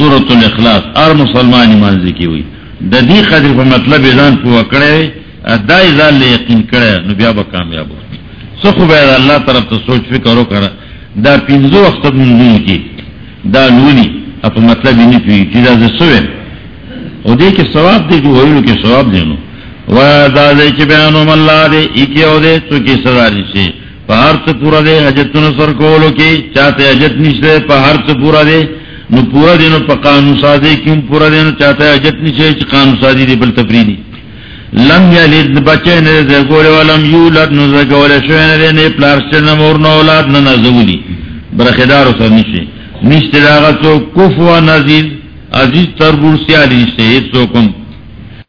سورت الاخلاص ار مسلمان منزی کی ہوئی ددی قدر پر مطلب اعلان پو کڑے دا ازال لے یقین کرے نو بیا با کامیاب ہو سخو بید اللہ طرف تو سوچ فکر ہو کرا دا پینزو وقت منزون کی دا لونی اپا مطلب ہی نہیں پی چیزا زسوے او دے کے ثواب دے جو ہوئیلو کے ثواب دے نو. و دا دے چی بیانو ملا دے ایکی او دے تو کی صدا نیشے پہر تو پورا دے حجت نصر کولو کی چاہتے حجت نیش نیشے پہر تو پورا دے نو پورا دینو پا قانون سادے کیوں پورا دینو چاہتا ہے حجت نیچے، چی قانون سازی دی بل تفریدی لم یلد بچے نے زگول ولم یولد، نو زگولے شوئے دے، نی پلارشن نمور نو اولاد نو نزولی برخیدار سر نیچے. نیچتے داغا تو کف و نزید، عزیز تربور سیالی نیچتے، ایت سو کم